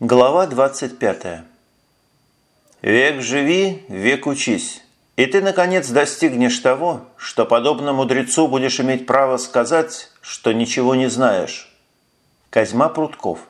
Глава 25. «Век живи, век учись, и ты, наконец, достигнешь того, что, подобно мудрецу, будешь иметь право сказать, что ничего не знаешь». Козьма Прутков.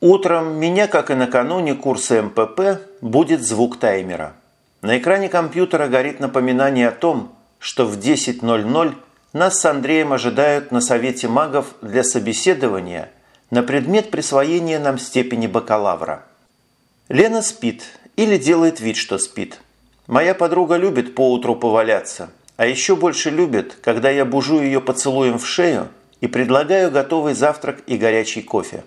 Утром меня, как и накануне курса МПП, будет звук таймера. На экране компьютера горит напоминание о том, что в 10.00 нас с Андреем ожидают на Совете магов для собеседования на предмет присвоения нам степени бакалавра. Лена спит или делает вид, что спит. Моя подруга любит поутру поваляться, а еще больше любит, когда я бужу ее поцелуем в шею и предлагаю готовый завтрак и горячий кофе.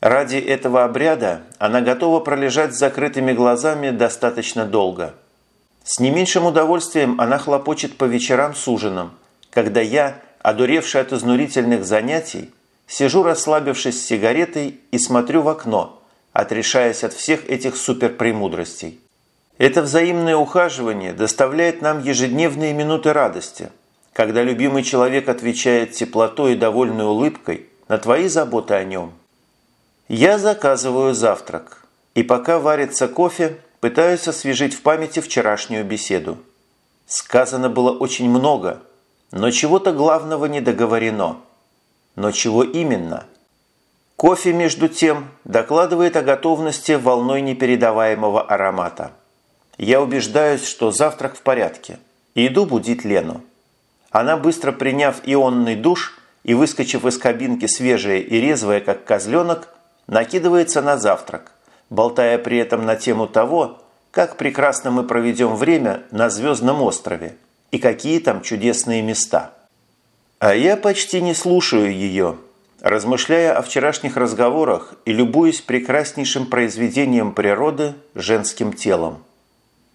Ради этого обряда она готова пролежать с закрытыми глазами достаточно долго. С не меньшим удовольствием она хлопочет по вечерам с ужином – когда я, одуревший от изнурительных занятий, сижу расслабившись с сигаретой и смотрю в окно, отрешаясь от всех этих суперпремудростей. Это взаимное ухаживание доставляет нам ежедневные минуты радости, когда любимый человек отвечает теплотой и довольной улыбкой на твои заботы о нем. Я заказываю завтрак, и пока варится кофе, пытаюсь освежить в памяти вчерашнюю беседу. Сказано было очень много – но чего-то главного не договорено. Но чего именно? Кофе, между тем, докладывает о готовности волной непередаваемого аромата. Я убеждаюсь, что завтрак в порядке, иду будить Лену. Она, быстро приняв ионный душ и выскочив из кабинки свежая и резвая, как козленок, накидывается на завтрак, болтая при этом на тему того, как прекрасно мы проведем время на Звездном острове – и какие там чудесные места. А я почти не слушаю ее, размышляя о вчерашних разговорах и любуясь прекраснейшим произведением природы женским телом.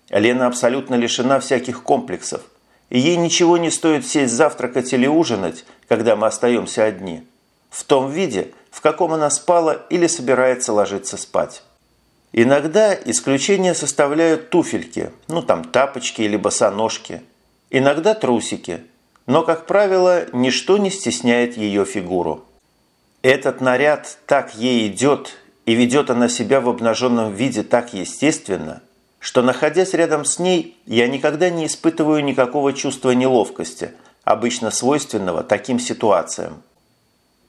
Лена абсолютно лишена всяких комплексов, и ей ничего не стоит сесть завтракать или ужинать, когда мы остаемся одни, в том виде, в каком она спала или собирается ложиться спать. Иногда исключение составляют туфельки, ну там тапочки или босоножки – иногда трусики, но, как правило, ничто не стесняет ее фигуру. Этот наряд так ей идет и ведет она себя в обнаженном виде так естественно, что, находясь рядом с ней, я никогда не испытываю никакого чувства неловкости, обычно свойственного таким ситуациям.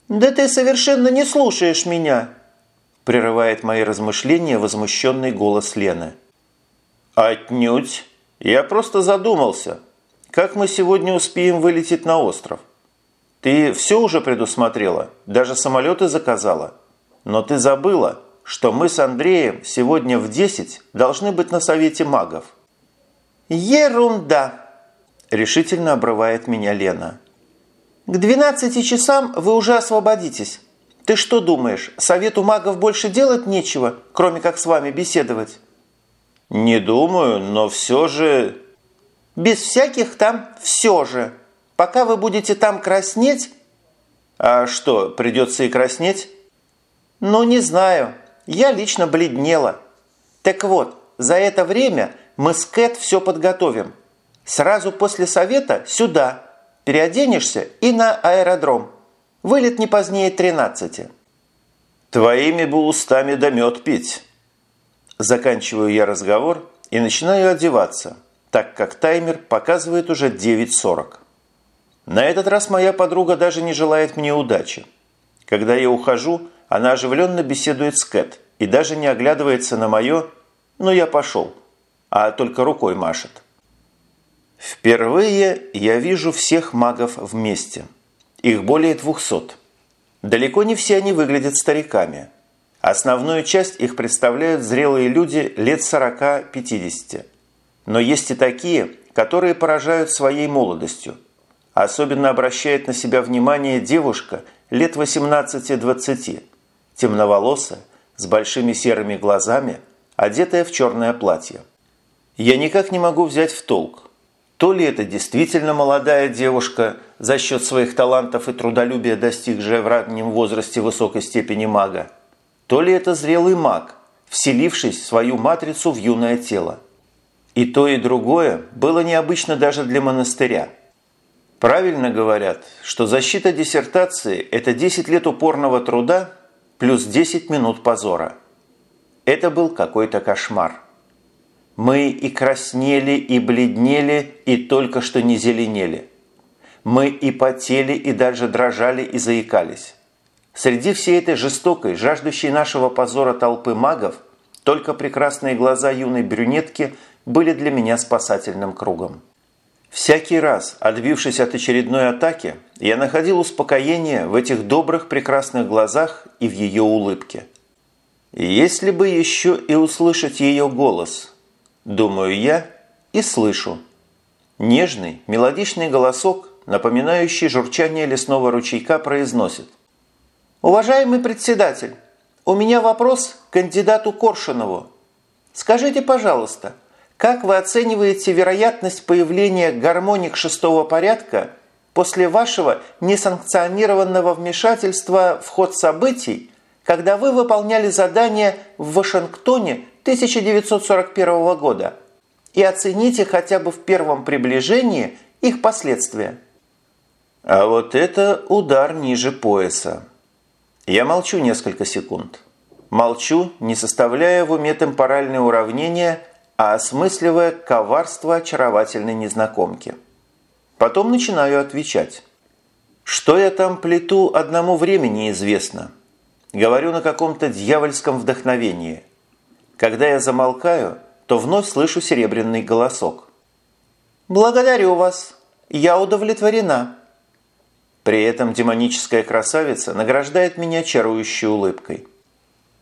«Да ты совершенно не слушаешь меня!» прерывает мои размышления возмущенный голос Лены. «Отнюдь! Я просто задумался!» Как мы сегодня успеем вылететь на остров? Ты все уже предусмотрела, даже самолеты заказала. Но ты забыла, что мы с Андреем сегодня в 10 должны быть на совете магов. Ерунда! Решительно обрывает меня Лена. К 12 часам вы уже освободитесь. Ты что думаешь, совету магов больше делать нечего, кроме как с вами беседовать? Не думаю, но все же без всяких там «все же». Пока вы будете там краснеть... А что, придется и краснеть? Ну, не знаю. Я лично бледнела. Так вот, за это время мы с Кэт все подготовим. Сразу после совета сюда. Переоденешься и на аэродром. Вылет не позднее 13. Твоими бы устами да мед пить. Заканчиваю я разговор и начинаю одеваться – так как таймер показывает уже 9.40. На этот раз моя подруга даже не желает мне удачи. Когда я ухожу, она оживленно беседует с Кэт и даже не оглядывается на мое «ну я пошел», а только рукой машет. Впервые я вижу всех магов вместе. Их более 200. Далеко не все они выглядят стариками. Основную часть их представляют зрелые люди лет 40-50. Но есть и такие, которые поражают своей молодостью. Особенно обращает на себя внимание девушка лет 18-20, темноволосая, с большими серыми глазами, одетая в черное платье. Я никак не могу взять в толк, то ли это действительно молодая девушка, за счет своих талантов и трудолюбия достигшая в раннем возрасте высокой степени мага, то ли это зрелый маг, вселившись в свою матрицу в юное тело. И то, и другое было необычно даже для монастыря. Правильно говорят, что защита диссертации – это 10 лет упорного труда плюс 10 минут позора. Это был какой-то кошмар. Мы и краснели, и бледнели, и только что не зеленели. Мы и потели, и даже дрожали, и заикались. Среди всей этой жестокой, жаждущей нашего позора толпы магов, только прекрасные глаза юной брюнетки были для меня спасательным кругом. Всякий раз, отбившись от очередной атаки, я находил успокоение в этих добрых прекрасных глазах и в ее улыбке. Если бы еще и услышать ее голос, думаю я и слышу. Нежный, мелодичный голосок, напоминающий журчание лесного ручейка, произносит. «Уважаемый председатель, у меня вопрос к кандидату Коршунову. Скажите, пожалуйста, как вы оцениваете вероятность появления гармоник шестого порядка после вашего несанкционированного вмешательства в ход событий, когда вы выполняли задание в Вашингтоне 1941 года? И оцените хотя бы в первом приближении их последствия. А вот это удар ниже пояса. Я молчу несколько секунд. Молчу, не составляя в уме темпоральные уравнения – а осмысливая коварство очаровательной незнакомки. Потом начинаю отвечать. Что я там плету, одному времени известно. Говорю на каком-то дьявольском вдохновении. Когда я замолкаю, то вновь слышу серебряный голосок. «Благодарю вас. Я удовлетворена». При этом демоническая красавица награждает меня чарующей улыбкой.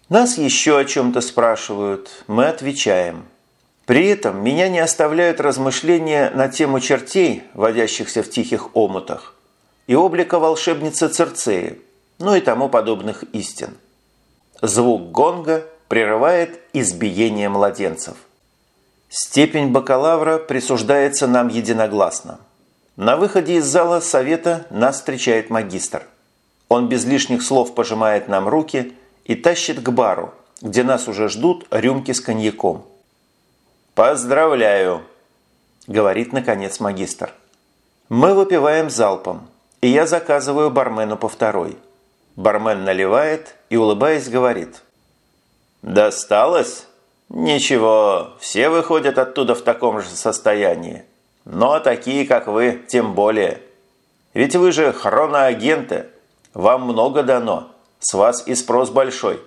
Нас еще о чем-то спрашивают, мы отвечаем – при этом меня не оставляют размышления на тему чертей, водящихся в тихих омутах, и облика волшебницы Церцеи, ну и тому подобных истин. Звук гонга прерывает избиение младенцев. Степень бакалавра присуждается нам единогласно. На выходе из зала совета нас встречает магистр. Он без лишних слов пожимает нам руки и тащит к бару, где нас уже ждут рюмки с коньяком. «Поздравляю!» – говорит, наконец, магистр. Мы выпиваем залпом, и я заказываю бармену по второй. Бармен наливает и, улыбаясь, говорит. «Досталось? Ничего, все выходят оттуда в таком же состоянии. Но такие, как вы, тем более. Ведь вы же хроноагенты. Вам много дано. С вас и спрос большой.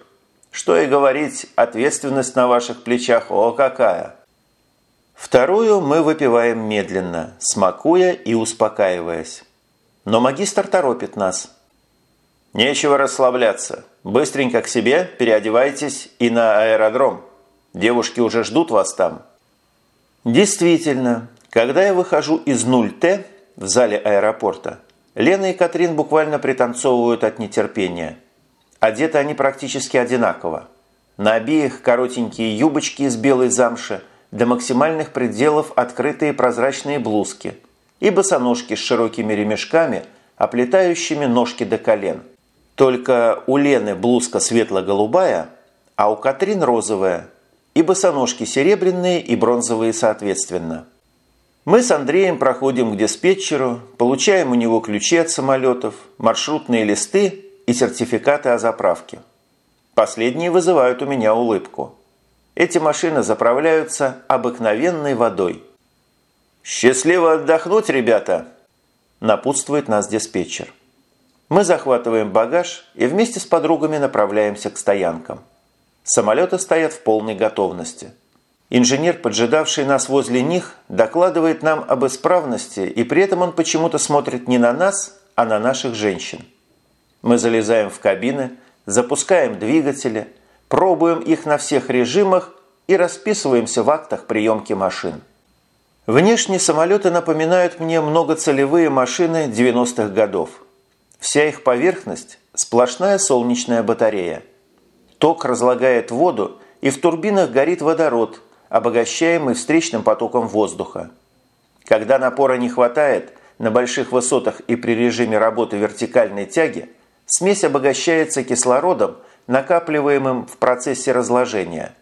Что и говорить, ответственность на ваших плечах, о какая!» Вторую мы выпиваем медленно, смакуя и успокаиваясь. Но магистр торопит нас. Нечего расслабляться. Быстренько к себе, переодевайтесь и на аэродром. Девушки уже ждут вас там. Действительно, когда я выхожу из 0Т в зале аэропорта, Лена и Катрин буквально пританцовывают от нетерпения. Одеты они практически одинаково. На обеих коротенькие юбочки из белой замши – до максимальных пределов открытые прозрачные блузки и босоножки с широкими ремешками, оплетающими ножки до колен. Только у Лены блузка светло-голубая, а у Катрин розовая, и босоножки серебряные и бронзовые соответственно. Мы с Андреем проходим к диспетчеру, получаем у него ключи от самолетов, маршрутные листы и сертификаты о заправке. Последние вызывают у меня улыбку. Эти машины заправляются обыкновенной водой. «Счастливо отдохнуть, ребята!» – напутствует нас диспетчер. Мы захватываем багаж и вместе с подругами направляемся к стоянкам. Самолеты стоят в полной готовности. Инженер, поджидавший нас возле них, докладывает нам об исправности, и при этом он почему-то смотрит не на нас, а на наших женщин. Мы залезаем в кабины, запускаем двигатели – пробуем их на всех режимах и расписываемся в актах приемки машин. Внешне самолеты напоминают мне многоцелевые машины 90-х годов. Вся их поверхность – сплошная солнечная батарея. Ток разлагает воду, и в турбинах горит водород, обогащаемый встречным потоком воздуха. Когда напора не хватает, на больших высотах и при режиме работы вертикальной тяги смесь обогащается кислородом – накапливаемым в процессе разложения.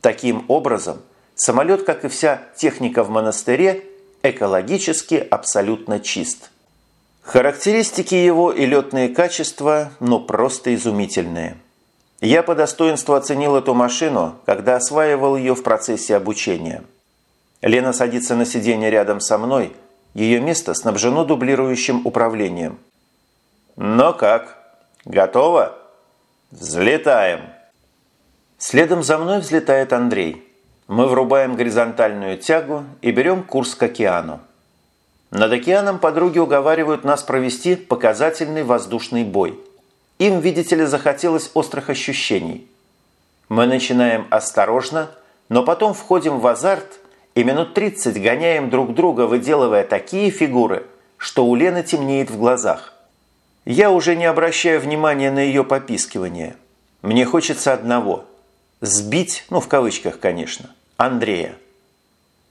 Таким образом, самолет, как и вся техника в монастыре, экологически абсолютно чист. Характеристики его и летные качества, ну, просто изумительные. Я по достоинству оценил эту машину, когда осваивал ее в процессе обучения. Лена садится на сиденье рядом со мной, ее место снабжено дублирующим управлением. «Но как? Готово? Взлетаем!» Следом за мной взлетает Андрей. Мы врубаем горизонтальную тягу и берем курс к океану. Над океаном подруги уговаривают нас провести показательный воздушный бой. Им, видите ли, захотелось острых ощущений. Мы начинаем осторожно, но потом входим в азарт и минут 30 гоняем друг друга, выделывая такие фигуры, что у Лены темнеет в глазах. Я уже не обращаю внимания на ее попискивание. Мне хочется одного – сбить, ну в кавычках, конечно, Андрея.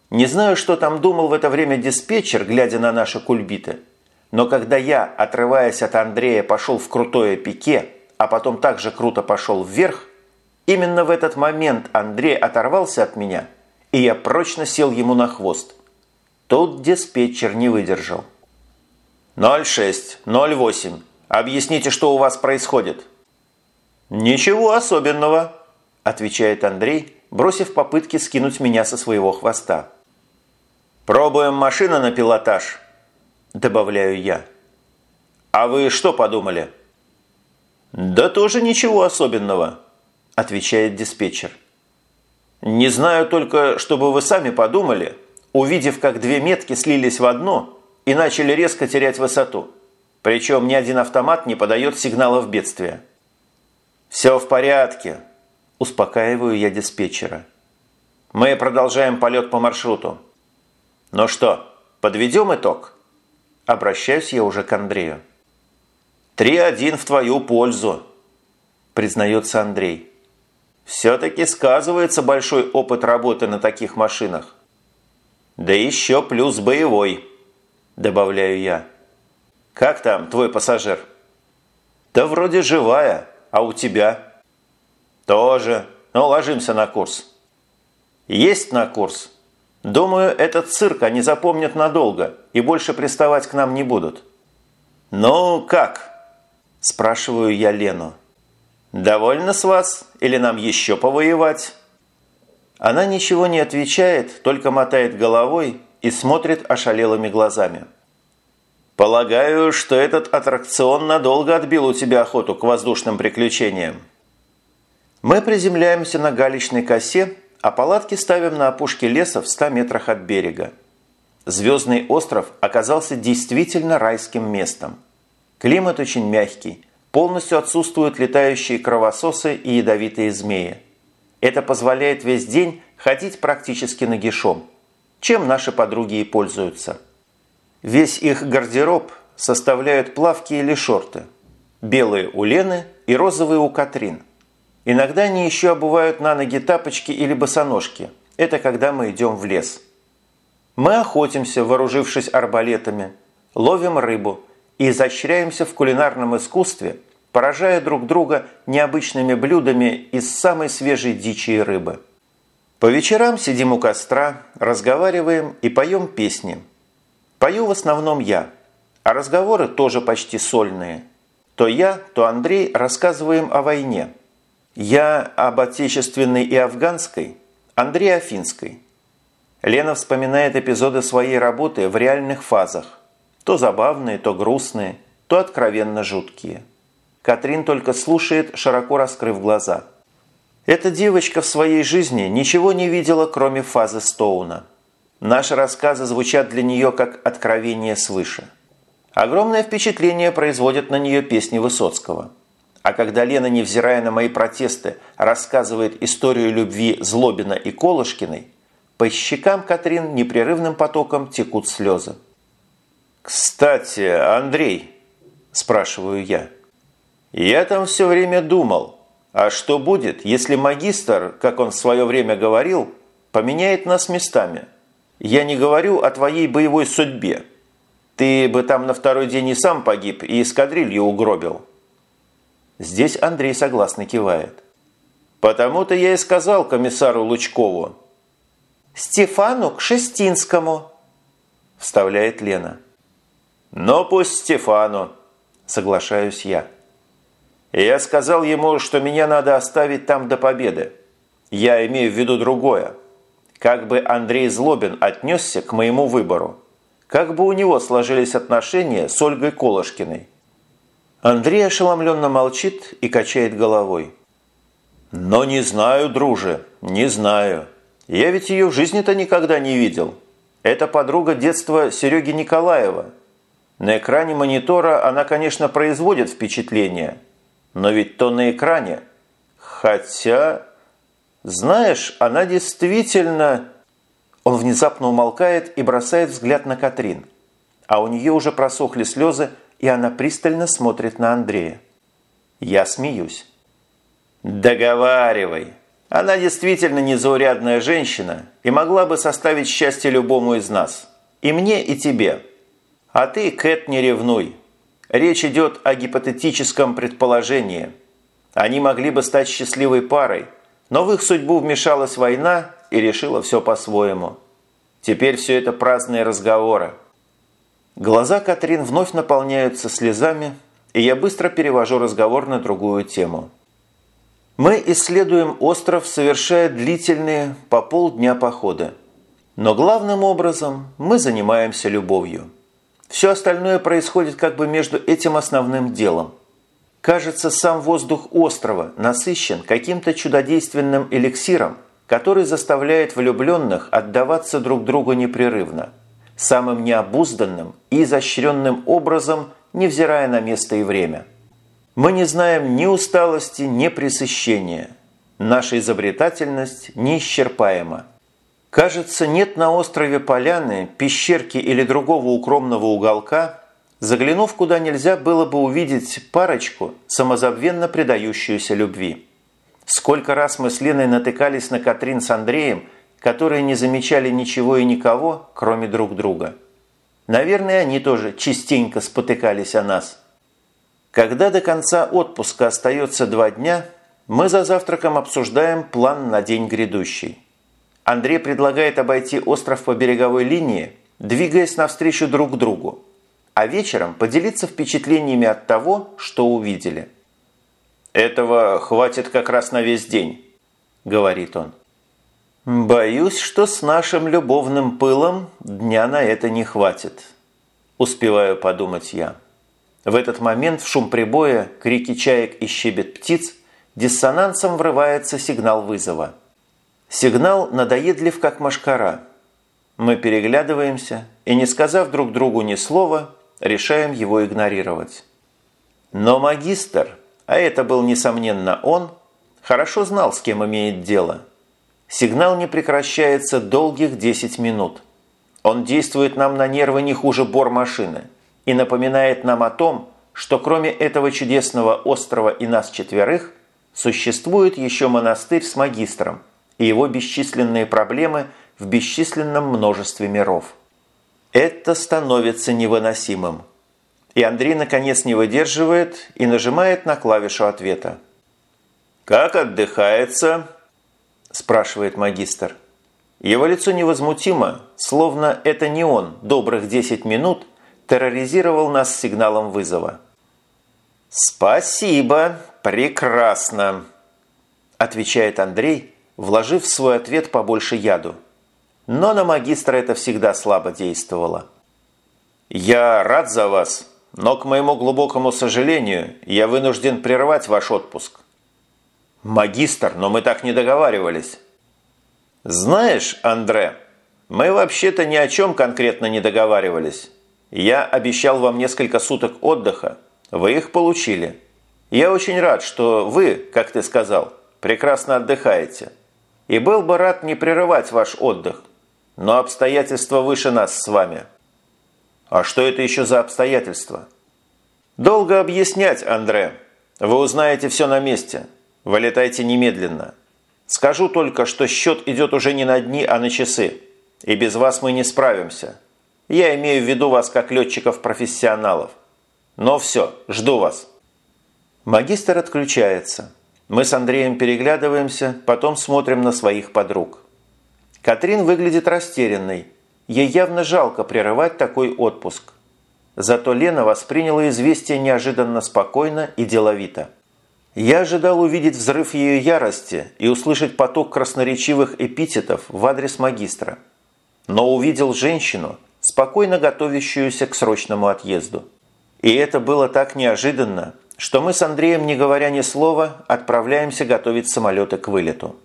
Не знаю, что там думал в это время диспетчер, глядя на наши кульбиты, но когда я, отрываясь от Андрея, пошел в крутое пике, а потом также круто пошел вверх, именно в этот момент Андрей оторвался от меня, и я прочно сел ему на хвост. Тут диспетчер не выдержал. «06, 08. Объясните, что у вас происходит?» «Ничего особенного», – отвечает Андрей, бросив попытки скинуть меня со своего хвоста. «Пробуем машину на пилотаж», – добавляю я. «А вы что подумали?» «Да тоже ничего особенного», – отвечает диспетчер. «Не знаю только, чтобы вы сами подумали, увидев, как две метки слились в одно и начали резко терять высоту. Причем ни один автомат не подает сигналов бедствия». «Все в порядке», – успокаиваю я диспетчера. «Мы продолжаем полет по маршруту. «Ну что, подведем итог?» Обращаюсь я уже к Андрею. «Три-один в твою пользу», – признается Андрей. «Все-таки сказывается большой опыт работы на таких машинах». «Да еще плюс боевой», – добавляю я. «Как там твой пассажир?» «Да вроде живая, а у тебя?» «Тоже. Ну, ложимся на курс». «Есть на курс?» Думаю, этот цирк они запомнят надолго и больше приставать к нам не будут. «Ну, как?» – спрашиваю я Лену. «Довольно с вас? Или нам еще повоевать?» Она ничего не отвечает, только мотает головой и смотрит ошалелыми глазами. «Полагаю, что этот аттракцион надолго отбил у тебя охоту к воздушным приключениям». Мы приземляемся на галечной косе а палатки ставим на опушке леса в 100 метрах от берега. Звездный остров оказался действительно райским местом. Климат очень мягкий, полностью отсутствуют летающие кровососы и ядовитые змеи. Это позволяет весь день ходить практически нагишом, чем наши подруги и пользуются. Весь их гардероб составляют плавки или шорты. Белые у Лены и розовые у Катрин – Иногда они еще обувают на ноги тапочки или босоножки. Это когда мы идем в лес. Мы охотимся, вооружившись арбалетами, ловим рыбу и изощряемся в кулинарном искусстве, поражая друг друга необычными блюдами из самой свежей дичи и рыбы. По вечерам сидим у костра, разговариваем и поем песни. Пою в основном я, а разговоры тоже почти сольные. То я, то Андрей рассказываем о войне – я об отечественной и афганской, Андрей Афинской. Лена вспоминает эпизоды своей работы в реальных фазах. То забавные, то грустные, то откровенно жуткие. Катрин только слушает, широко раскрыв глаза. Эта девочка в своей жизни ничего не видела, кроме фазы Стоуна. Наши рассказы звучат для нее как откровение свыше. Огромное впечатление производят на нее песни Высоцкого – а когда Лена, невзирая на мои протесты, рассказывает историю любви Злобина и Колышкиной, по щекам Катрин непрерывным потоком текут слезы. «Кстати, Андрей», – спрашиваю я, – «я там все время думал, а что будет, если магистр, как он в свое время говорил, поменяет нас местами? Я не говорю о твоей боевой судьбе. Ты бы там на второй день и сам погиб, и эскадрилью угробил». Здесь Андрей согласно кивает. «Потому-то я и сказал комиссару Лучкову». «Стефану к Шестинскому», – вставляет Лена. Но пусть Стефану, соглашаюсь я. Я сказал ему, что меня надо оставить там до победы. Я имею в виду другое. Как бы Андрей Злобин отнесся к моему выбору? Как бы у него сложились отношения с Ольгой Колошкиной? Андрей ошеломленно молчит и качает головой. «Но не знаю, друже, не знаю. Я ведь ее в жизни-то никогда не видел. Это подруга детства Сереги Николаева. На экране монитора она, конечно, производит впечатление. Но ведь то на экране. Хотя... Знаешь, она действительно...» Он внезапно умолкает и бросает взгляд на Катрин. А у нее уже просохли слезы, и она пристально смотрит на Андрея. Я смеюсь. «Договаривай. Она действительно незаурядная женщина и могла бы составить счастье любому из нас. И мне, и тебе. А ты, Кэт, не ревнуй. Речь идет о гипотетическом предположении. Они могли бы стать счастливой парой, но в их судьбу вмешалась война и решила все по-своему. Теперь все это праздные разговоры. Глаза Катрин вновь наполняются слезами, и я быстро перевожу разговор на другую тему. Мы исследуем остров, совершая длительные по полдня походы. Но главным образом мы занимаемся любовью. Все остальное происходит как бы между этим основным делом. Кажется, сам воздух острова насыщен каким-то чудодейственным эликсиром, который заставляет влюбленных отдаваться друг другу непрерывно, самым необузданным и изощренным образом, невзирая на место и время – мы не знаем ни усталости, ни пресыщения. Наша изобретательность неисчерпаема. Кажется, нет на острове Поляны, пещерки или другого укромного уголка, заглянув куда нельзя было бы увидеть парочку, самозабвенно предающуюся любви. Сколько раз мы с Леной натыкались на Катрин с Андреем, которые не замечали ничего и никого, кроме друг друга. Наверное, они тоже частенько спотыкались о нас – когда до конца отпуска остается два дня, мы за завтраком обсуждаем план на день грядущий. Андрей предлагает обойти остров по береговой линии, двигаясь навстречу друг другу, а вечером поделиться впечатлениями от того, что увидели. «Этого хватит как раз на весь день», – говорит он. «Боюсь, что с нашим любовным пылом дня на это не хватит», – успеваю подумать я. В этот момент в шум прибоя, крики чаек и щебет птиц диссонансом врывается сигнал вызова. Сигнал надоедлив, как машкара. Мы переглядываемся и, не сказав друг другу ни слова, решаем его игнорировать. Но магистр, а это был несомненно он, хорошо знал, с кем имеет дело. Сигнал не прекращается долгих 10 минут. Он действует нам на нервы не хуже бор машины – и напоминает нам о том, что кроме этого чудесного острова и нас четверых, существует еще монастырь с магистром и его бесчисленные проблемы в бесчисленном множестве миров. Это становится невыносимым. И Андрей наконец не выдерживает и нажимает на клавишу ответа. «Как отдыхается?» – спрашивает магистр. Его лицо невозмутимо, словно это не он добрых 10 минут терроризировал нас сигналом вызова. «Спасибо, прекрасно», – отвечает Андрей, вложив в свой ответ побольше яду. Но на магистра это всегда слабо действовало. «Я рад за вас, но, к моему глубокому сожалению, я вынужден прервать ваш отпуск». «Магистр, но мы так не договаривались». «Знаешь, Андре, мы вообще-то ни о чем конкретно не договаривались. Я обещал вам несколько суток отдыха. Вы их получили. Я очень рад, что вы, как ты сказал, прекрасно отдыхаете. И был бы рад не прерывать ваш отдых. Но обстоятельства выше нас с вами. А что это еще за обстоятельства? Долго объяснять, Андре. Вы узнаете все на месте. Вылетайте немедленно. Скажу только, что счет идет уже не на дни, а на часы. И без вас мы не справимся. Я имею в виду вас как летчиков-профессионалов. Но все, жду вас». Магистр отключается. Мы с Андреем переглядываемся, потом смотрим на своих подруг. Катрин выглядит растерянной. Ей явно жалко прерывать такой отпуск. зато Лена восприняла известие неожиданно спокойно и деловито. Я ожидал увидеть взрыв ее ярости и услышать поток красноречивых эпитетов в адрес магистра. Но увидел женщину, спокойно готовящуюся к срочному отъезду. И это было так неожиданно, что мы с Андреем, не говоря ни слова, отправляемся готовить самолеты к вылету.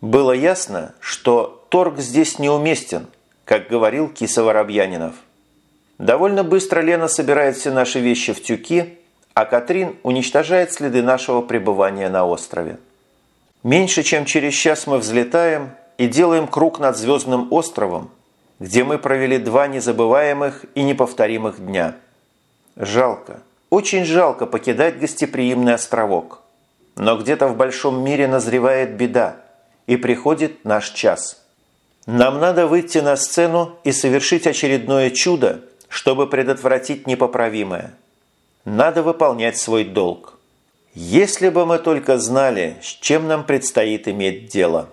Было ясно, что торг здесь неуместен, как говорил Киса Воробьянинов. Довольно быстро Лена собирает все наши вещи в тюки, а Катрин уничтожает следы нашего пребывания на острове. Меньше чем через час мы взлетаем и делаем круг над Звездным островом, где мы провели два незабываемых и неповторимых дня. Жалко, очень жалко покидать гостеприимный островок. Но где-то в большом мире назревает беда, и приходит наш час. Нам надо выйти на сцену и совершить очередное чудо, чтобы предотвратить непоправимое. Надо выполнять свой долг. Если бы мы только знали, с чем нам предстоит иметь дело».